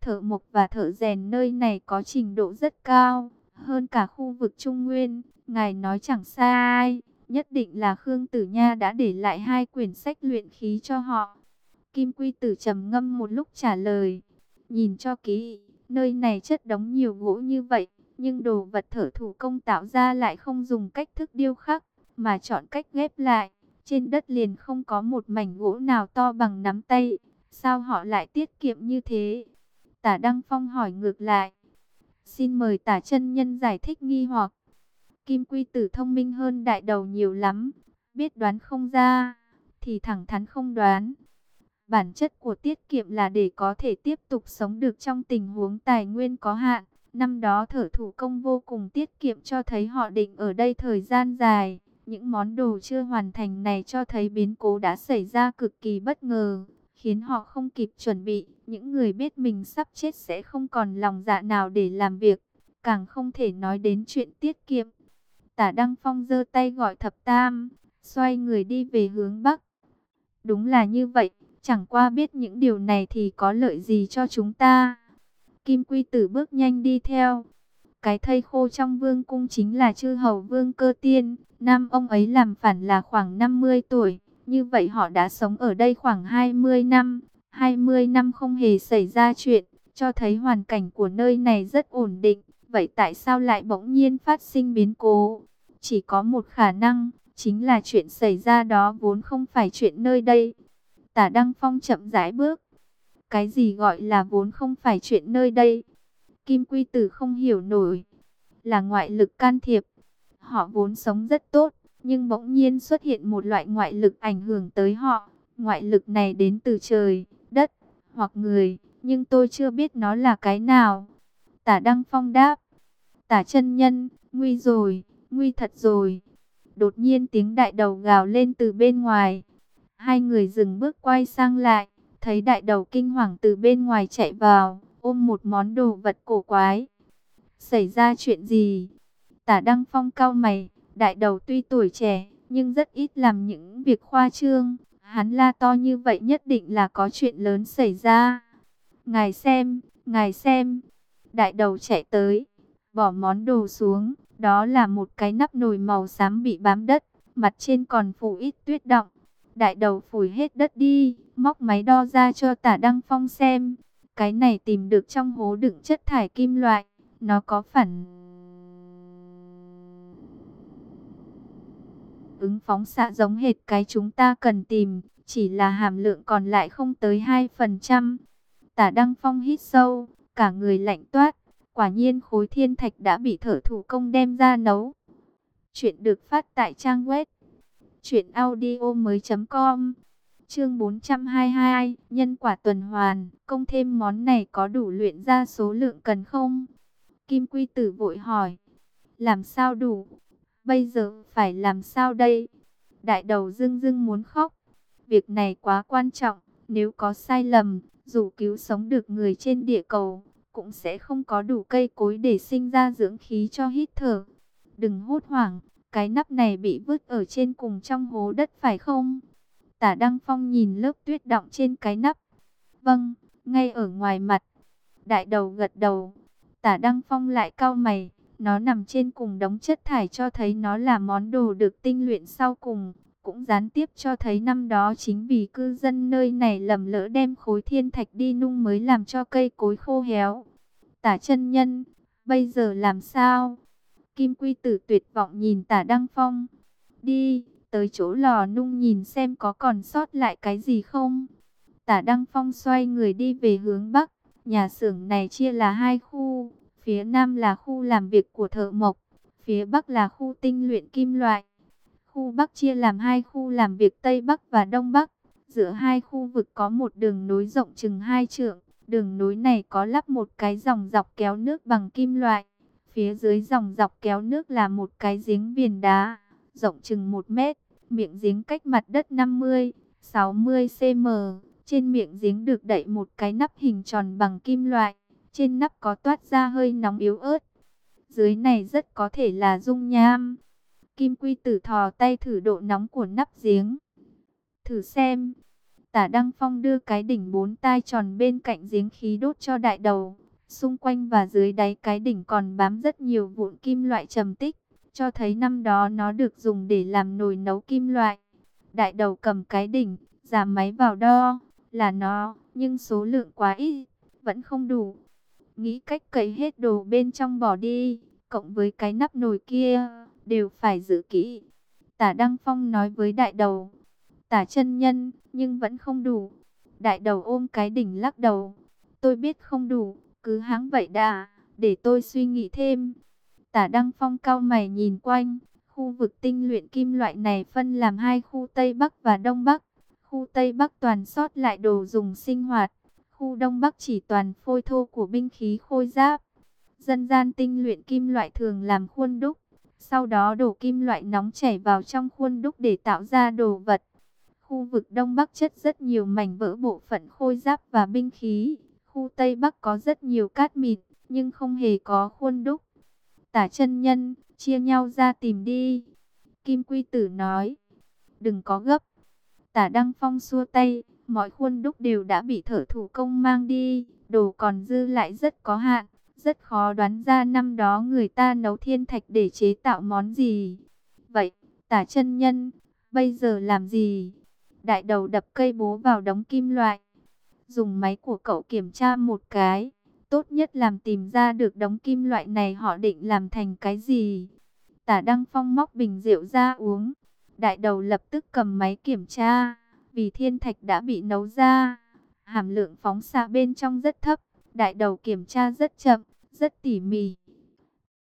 Thợ mộc và thợ rèn nơi này có trình độ rất cao, hơn cả khu vực Trung Nguyên. Ngài nói chẳng sai, nhất định là Khương Tử Nha đã để lại hai quyển sách luyện khí cho họ. Kim Quy Tử trầm ngâm một lúc trả lời, nhìn cho kỹ, nơi này chất đóng nhiều gỗ như vậy, nhưng đồ vật thở thủ công tạo ra lại không dùng cách thức điêu khắc, mà chọn cách ghép lại. Trên đất liền không có một mảnh gỗ nào to bằng nắm tay, sao họ lại tiết kiệm như thế? Tả Đăng Phong hỏi ngược lại. Xin mời tả chân nhân giải thích nghi hoặc. Kim Quy Tử thông minh hơn đại đầu nhiều lắm, biết đoán không ra, thì thẳng thắn không đoán. Bản chất của tiết kiệm là để có thể tiếp tục sống được trong tình huống tài nguyên có hạn. Năm đó thở thủ công vô cùng tiết kiệm cho thấy họ định ở đây thời gian dài. Những món đồ chưa hoàn thành này cho thấy biến cố đã xảy ra cực kỳ bất ngờ, khiến họ không kịp chuẩn bị. Những người biết mình sắp chết sẽ không còn lòng dạ nào để làm việc, càng không thể nói đến chuyện tiết kiệm. Tả Đăng Phong giơ tay gọi thập tam, xoay người đi về hướng Bắc. Đúng là như vậy, chẳng qua biết những điều này thì có lợi gì cho chúng ta. Kim Quy Tử bước nhanh đi theo. Cái thây khô trong vương cung chính là chư hầu vương cơ tiên. Nam ông ấy làm phản là khoảng 50 tuổi. Như vậy họ đã sống ở đây khoảng 20 năm. 20 năm không hề xảy ra chuyện. Cho thấy hoàn cảnh của nơi này rất ổn định. Vậy tại sao lại bỗng nhiên phát sinh biến cố? Chỉ có một khả năng. Chính là chuyện xảy ra đó vốn không phải chuyện nơi đây. Tả Đăng Phong chậm rãi bước. Cái gì gọi là vốn không phải chuyện nơi đây? Kim Quy Tử không hiểu nổi. Là ngoại lực can thiệp. Họ vốn sống rất tốt, nhưng bỗng nhiên xuất hiện một loại ngoại lực ảnh hưởng tới họ. Ngoại lực này đến từ trời, đất, hoặc người, nhưng tôi chưa biết nó là cái nào. Tả Đăng Phong đáp. Tả chân nhân, nguy rồi, nguy thật rồi. Đột nhiên tiếng đại đầu gào lên từ bên ngoài. Hai người dừng bước quay sang lại, thấy đại đầu kinh hoàng từ bên ngoài chạy vào, ôm một món đồ vật cổ quái. Xảy ra chuyện gì? Tả Đăng Phong cao mày, đại đầu tuy tuổi trẻ, nhưng rất ít làm những việc khoa trương. Hắn la to như vậy nhất định là có chuyện lớn xảy ra. Ngài xem, ngài xem. Đại đầu chạy tới, bỏ món đồ xuống. Đó là một cái nắp nồi màu xám bị bám đất, mặt trên còn phủ ít tuyết động. Đại đầu phủi hết đất đi, móc máy đo ra cho tả Đăng Phong xem. Cái này tìm được trong hố đựng chất thải kim loại, nó có phản ứng phóng xạ giống hệt cái chúng ta cần tìm, chỉ là hàm lượng còn lại không tới 2%. Tả Đăng Phong hít sâu, cả người lạnh toát, quả nhiên khối thiên thạch đã bị thở thủ công đem ra nấu. Chuyện được phát tại trang web Chuyện audio mới com Chương 422 Nhân quả tuần hoàn Công thêm món này có đủ luyện ra số lượng cần không? Kim Quy Tử vội hỏi Làm sao đủ? Bây giờ phải làm sao đây? Đại đầu dưng dưng muốn khóc Việc này quá quan trọng Nếu có sai lầm Dù cứu sống được người trên địa cầu Cũng sẽ không có đủ cây cối để sinh ra dưỡng khí cho hít thở đừng hốt hoảng, cái nắp này bị vứt ở trên cùng trong hố đất phải không? Tả Đăng Phong nhìn lớp tuyết đọng trên cái nắp. Vâng, ngay ở ngoài mặt. Đại đầu gật đầu. Tả Đăng Phong lại cau mày. Nó nằm trên cùng đống chất thải cho thấy nó là món đồ được tinh luyện sau cùng. Cũng gián tiếp cho thấy năm đó chính vì cư dân nơi này lầm lỡ đem khối thiên thạch đi nung mới làm cho cây cối khô héo. Tả chân nhân, bây giờ làm sao? Kim Quy Tử tuyệt vọng nhìn tả Đăng Phong. Đi, tới chỗ lò nung nhìn xem có còn sót lại cái gì không. Tả Đăng Phong xoay người đi về hướng Bắc. Nhà xưởng này chia là hai khu. Phía Nam là khu làm việc của thợ mộc. Phía Bắc là khu tinh luyện kim loại. Khu Bắc chia làm hai khu làm việc Tây Bắc và Đông Bắc. Giữa hai khu vực có một đường nối rộng chừng hai trượng. Đường nối này có lắp một cái dòng dọc kéo nước bằng kim loại. Phía dưới dòng dọc kéo nước là một cái giếng viền đá, rộng chừng 1 mét, miệng giếng cách mặt đất 50, 60 cm. Trên miệng giếng được đậy một cái nắp hình tròn bằng kim loại, trên nắp có toát ra hơi nóng yếu ớt. Dưới này rất có thể là dung nham. Kim Quy Tử thò tay thử độ nóng của nắp giếng. Thử xem. Tả Đăng Phong đưa cái đỉnh bốn tai tròn bên cạnh giếng khí đốt cho đại đầu. Xung quanh và dưới đáy cái đỉnh còn bám rất nhiều vụn kim loại trầm tích, cho thấy năm đó nó được dùng để làm nồi nấu kim loại. Đại đầu cầm cái đỉnh, giảm máy vào đo, là nó, nhưng số lượng quá ít, vẫn không đủ. Nghĩ cách cấy hết đồ bên trong bỏ đi, cộng với cái nắp nồi kia, đều phải giữ kỹ. Tả Đăng Phong nói với đại đầu, tả chân nhân, nhưng vẫn không đủ. Đại đầu ôm cái đỉnh lắc đầu, tôi biết không đủ, cứ háng vậy đã, để tôi suy nghĩ thêm. Tả Đăng Phong cao mày nhìn quanh, khu vực tinh luyện kim loại này phân làm hai khu Tây Bắc và Đông Bắc. Khu Tây Bắc toàn sót lại đồ dùng sinh hoạt, khu Đông Bắc chỉ toàn phôi thô của binh khí khôi giáp. Dân gian tinh luyện kim loại thường làm khuôn đúc, sau đó đổ kim loại nóng chảy vào trong khuôn đúc để tạo ra đồ vật. Khu vực Đông Bắc chất rất nhiều mảnh vỡ bộ phận khôi giáp và binh khí, Khu Tây Bắc có rất nhiều cát mịn, nhưng không hề có khuôn đúc. Tả chân nhân, chia nhau ra tìm đi. Kim Quy Tử nói, đừng có gấp. Tả Đăng Phong xua tay, mọi khuôn đúc đều đã bị thở thủ công mang đi, đồ còn dư lại rất có hạn, rất khó đoán ra năm đó người ta nấu thiên thạch để chế tạo món gì. Vậy, tả chân nhân, bây giờ làm gì? Đại đầu đập cây bố vào đống kim loại, Dùng máy của cậu kiểm tra một cái. Tốt nhất làm tìm ra được đống kim loại này họ định làm thành cái gì. Tả Đăng Phong móc bình rượu ra uống. Đại đầu lập tức cầm máy kiểm tra. Vì thiên thạch đã bị nấu ra. Hàm lượng phóng xạ bên trong rất thấp. Đại đầu kiểm tra rất chậm, rất tỉ mỉ.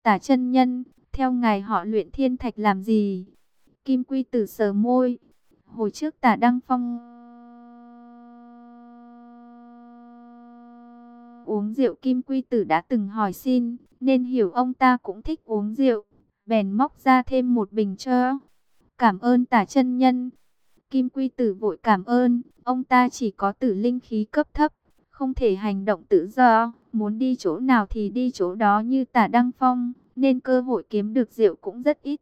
Tả chân nhân, theo ngài họ luyện thiên thạch làm gì? Kim Quy Tử sờ môi. Hồi trước tả Đăng Phong uống rượu Kim Quy Tử đã từng hỏi xin, nên hiểu ông ta cũng thích uống rượu. Bèn móc ra thêm một bình cho. Cảm ơn tả chân nhân. Kim Quy Tử vội cảm ơn, ông ta chỉ có tử linh khí cấp thấp, không thể hành động tự do, muốn đi chỗ nào thì đi chỗ đó như tả Đăng Phong, nên cơ hội kiếm được rượu cũng rất ít.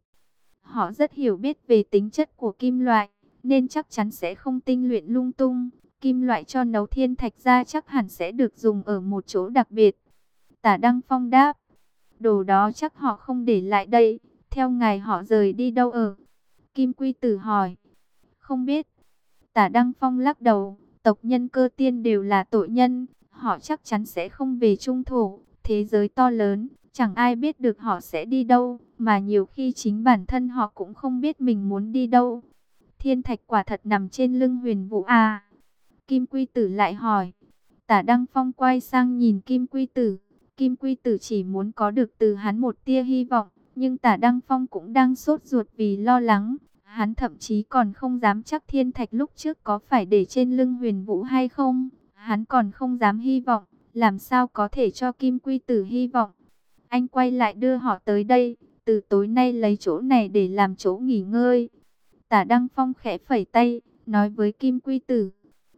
Họ rất hiểu biết về tính chất của kim loại, nên chắc chắn sẽ không tinh luyện lung tung, kim loại cho nấu thiên thạch ra chắc hẳn sẽ được dùng ở một chỗ đặc biệt. Tả Đăng Phong đáp, đồ đó chắc họ không để lại đây, theo ngài họ rời đi đâu ở? Kim Quy Tử hỏi, không biết. Tả Đăng Phong lắc đầu, tộc nhân cơ tiên đều là tội nhân, họ chắc chắn sẽ không về trung thổ, thế giới to lớn, chẳng ai biết được họ sẽ đi đâu, mà nhiều khi chính bản thân họ cũng không biết mình muốn đi đâu. Thiên thạch quả thật nằm trên lưng huyền vũ à. Kim Quy Tử lại hỏi. Tả Đăng Phong quay sang nhìn Kim Quy Tử. Kim Quy Tử chỉ muốn có được từ hắn một tia hy vọng. Nhưng tả Đăng Phong cũng đang sốt ruột vì lo lắng. Hắn thậm chí còn không dám chắc thiên thạch lúc trước có phải để trên lưng huyền vũ hay không. Hắn còn không dám hy vọng. Làm sao có thể cho Kim Quy Tử hy vọng. Anh quay lại đưa họ tới đây. Từ tối nay lấy chỗ này để làm chỗ nghỉ ngơi. Tả Đăng Phong khẽ phẩy tay. Nói với Kim Quy Tử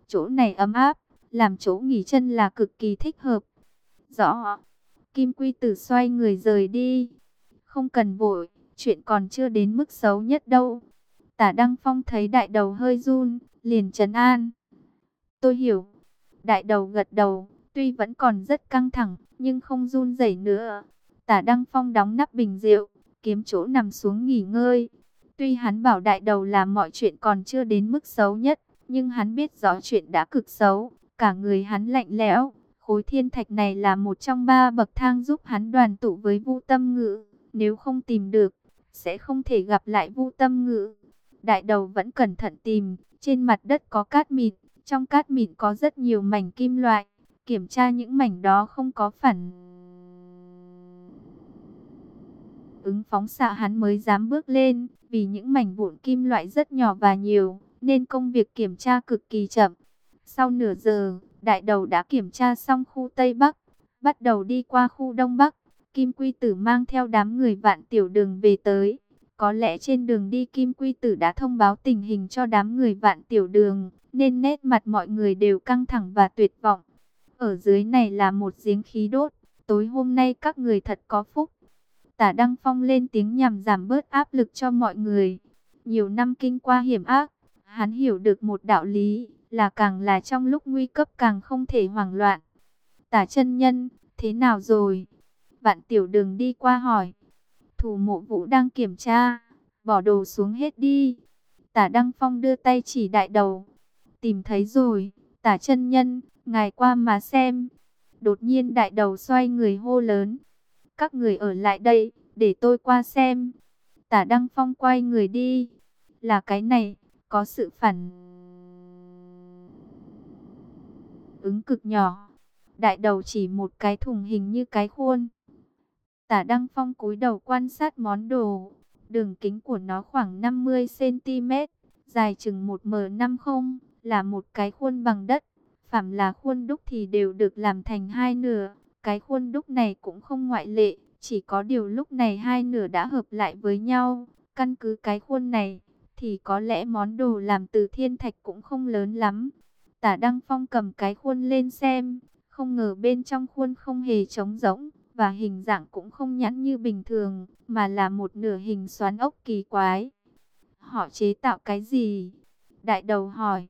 chỗ này ấm áp, làm chỗ nghỉ chân là cực kỳ thích hợp. Rõ, Kim Quy Tử xoay người rời đi. Không cần vội, chuyện còn chưa đến mức xấu nhất đâu. Tả Đăng Phong thấy đại đầu hơi run, liền trấn an. Tôi hiểu. Đại đầu gật đầu, tuy vẫn còn rất căng thẳng, nhưng không run rẩy nữa. Tả Đăng Phong đóng nắp bình rượu, kiếm chỗ nằm xuống nghỉ ngơi. Tuy hắn bảo đại đầu là mọi chuyện còn chưa đến mức xấu nhất, nhưng hắn biết rõ chuyện đã cực xấu. Cả người hắn lạnh lẽo, khối thiên thạch này là một trong ba bậc thang giúp hắn đoàn tụ với Vu Tâm Ngữ. Nếu không tìm được, sẽ không thể gặp lại Vu Tâm Ngữ. Đại đầu vẫn cẩn thận tìm, trên mặt đất có cát mịn, trong cát mịn có rất nhiều mảnh kim loại. Kiểm tra những mảnh đó không có phản ứng phóng xạ hắn mới dám bước lên, vì những mảnh vụn kim loại rất nhỏ và nhiều, nên công việc kiểm tra cực kỳ chậm. Sau nửa giờ, đại đầu đã kiểm tra xong khu Tây Bắc, bắt đầu đi qua khu Đông Bắc. Kim Quy Tử mang theo đám người vạn tiểu đường về tới. Có lẽ trên đường đi Kim Quy Tử đã thông báo tình hình cho đám người vạn tiểu đường, nên nét mặt mọi người đều căng thẳng và tuyệt vọng. Ở dưới này là một giếng khí đốt, tối hôm nay các người thật có phúc. Tả Đăng Phong lên tiếng nhằm giảm bớt áp lực cho mọi người. Nhiều năm kinh qua hiểm ác, hắn hiểu được một đạo lý, là càng là trong lúc nguy cấp càng không thể hoảng loạn. Tả chân nhân, thế nào rồi? Vạn tiểu đường đi qua hỏi. Thủ mộ vũ đang kiểm tra, bỏ đồ xuống hết đi. Tả Đăng Phong đưa tay chỉ đại đầu. Tìm thấy rồi, tả chân nhân, ngài qua mà xem. Đột nhiên đại đầu xoay người hô lớn. Các người ở lại đây, để tôi qua xem. Tả Đăng Phong quay người đi. Là cái này, có sự phản ứng cực nhỏ. Đại đầu chỉ một cái thùng hình như cái khuôn. Tả Đăng Phong cúi đầu quan sát món đồ. Đường kính của nó khoảng 50cm, dài chừng 1m50, là một cái khuôn bằng đất. Phạm là khuôn đúc thì đều được làm thành hai nửa. Cái khuôn đúc này cũng không ngoại lệ, chỉ có điều lúc này hai nửa đã hợp lại với nhau. Căn cứ cái khuôn này, thì có lẽ món đồ làm từ thiên thạch cũng không lớn lắm. Tả Đăng Phong cầm cái khuôn lên xem, không ngờ bên trong khuôn không hề trống rỗng, và hình dạng cũng không nhẵn như bình thường, mà là một nửa hình xoắn ốc kỳ quái. Họ chế tạo cái gì? Đại đầu hỏi.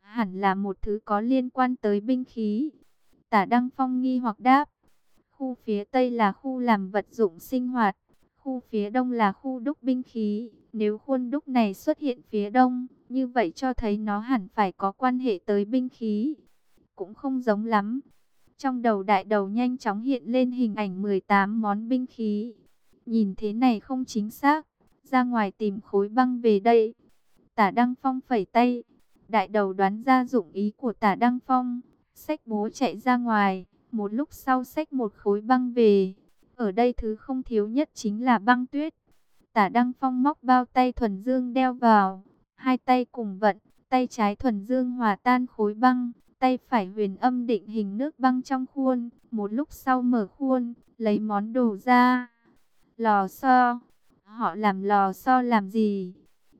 Hẳn là một thứ có liên quan tới binh khí. Tả Đăng Phong nghi hoặc đáp. Khu phía Tây là khu làm vật dụng sinh hoạt. Khu phía Đông là khu đúc binh khí. Nếu khuôn đúc này xuất hiện phía Đông, như vậy cho thấy nó hẳn phải có quan hệ tới binh khí. Cũng không giống lắm. Trong đầu đại đầu nhanh chóng hiện lên hình ảnh 18 món binh khí. Nhìn thế này không chính xác. Ra ngoài tìm khối băng về đây. Tả Đăng Phong phẩy tay. Đại đầu đoán ra dụng ý của tả Đăng Phong. Sách bố chạy ra ngoài. Một lúc sau sách một khối băng về. Ở đây thứ không thiếu nhất chính là băng tuyết. Tả Đăng Phong móc bao tay thuần dương đeo vào. Hai tay cùng vận. Tay trái thuần dương hòa tan khối băng tay phải huyền âm định hình nước băng trong khuôn, một lúc sau mở khuôn, lấy món đồ ra. Lò xo, họ làm lò xo làm gì?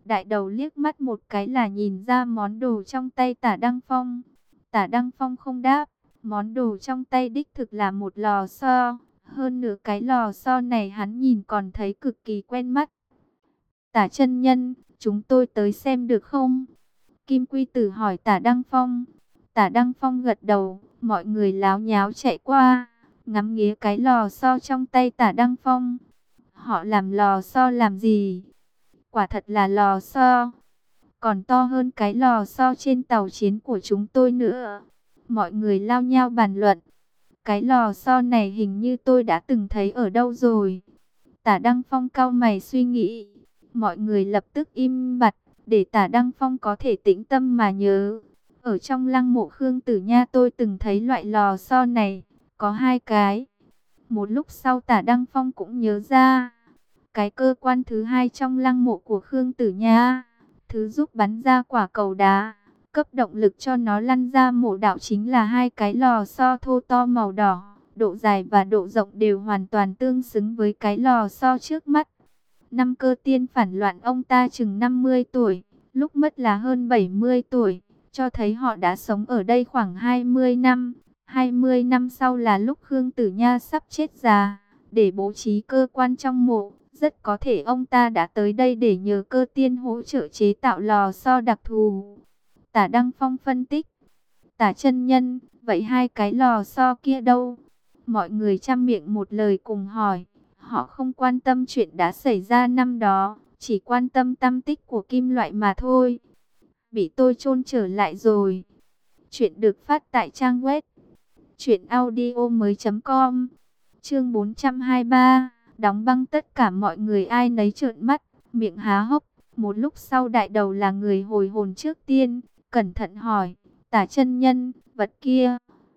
Đại đầu liếc mắt một cái là nhìn ra món đồ trong tay tả Đăng Phong. Tả Đăng Phong không đáp, món đồ trong tay đích thực là một lò xo. Hơn nửa cái lò xo này hắn nhìn còn thấy cực kỳ quen mắt. Tả chân nhân, chúng tôi tới xem được không? Kim Quy Tử hỏi tả Đăng Phong. Tả Đăng Phong gật đầu, mọi người láo nháo chạy qua, ngắm nghía cái lò xo trong tay tả Đăng Phong. Họ làm lò xo làm gì? Quả thật là lò xo, còn to hơn cái lò xo trên tàu chiến của chúng tôi nữa. Mọi người lao nhau bàn luận. Cái lò xo này hình như tôi đã từng thấy ở đâu rồi. Tả Đăng Phong cao mày suy nghĩ. Mọi người lập tức im bặt, để tả Đăng Phong có thể tĩnh tâm mà nhớ. Ở trong lăng mộ Khương Tử Nha tôi từng thấy loại lò xo này, có hai cái. Một lúc sau tả Đăng Phong cũng nhớ ra, cái cơ quan thứ hai trong lăng mộ của Khương Tử Nha, thứ giúp bắn ra quả cầu đá, cấp động lực cho nó lăn ra mộ đạo chính là hai cái lò xo thô to màu đỏ, độ dài và độ rộng đều hoàn toàn tương xứng với cái lò xo trước mắt. Năm cơ tiên phản loạn ông ta chừng 50 tuổi, lúc mất là hơn 70 tuổi cho thấy họ đã sống ở đây khoảng 20 năm. 20 năm sau là lúc Khương Tử Nha sắp chết già, để bố trí cơ quan trong mộ, Rất có thể ông ta đã tới đây để nhờ cơ tiên hỗ trợ chế tạo lò xo đặc thù. Tả Đăng Phong phân tích. Tả chân nhân, vậy hai cái lò xo kia đâu? Mọi người chăm miệng một lời cùng hỏi. Họ không quan tâm chuyện đã xảy ra năm đó, chỉ quan tâm tâm tích của kim loại mà thôi. Bị tôi chôn trở lại rồi. Chuyện được phát tại trang web truyệnaudiomoi.com. Chương 423, đóng băng tất cả mọi người ai nấy trợn mắt, miệng há hốc. Một lúc sau đại đầu là người hồi hồn trước tiên, cẩn thận hỏi, "Tả chân nhân, vật kia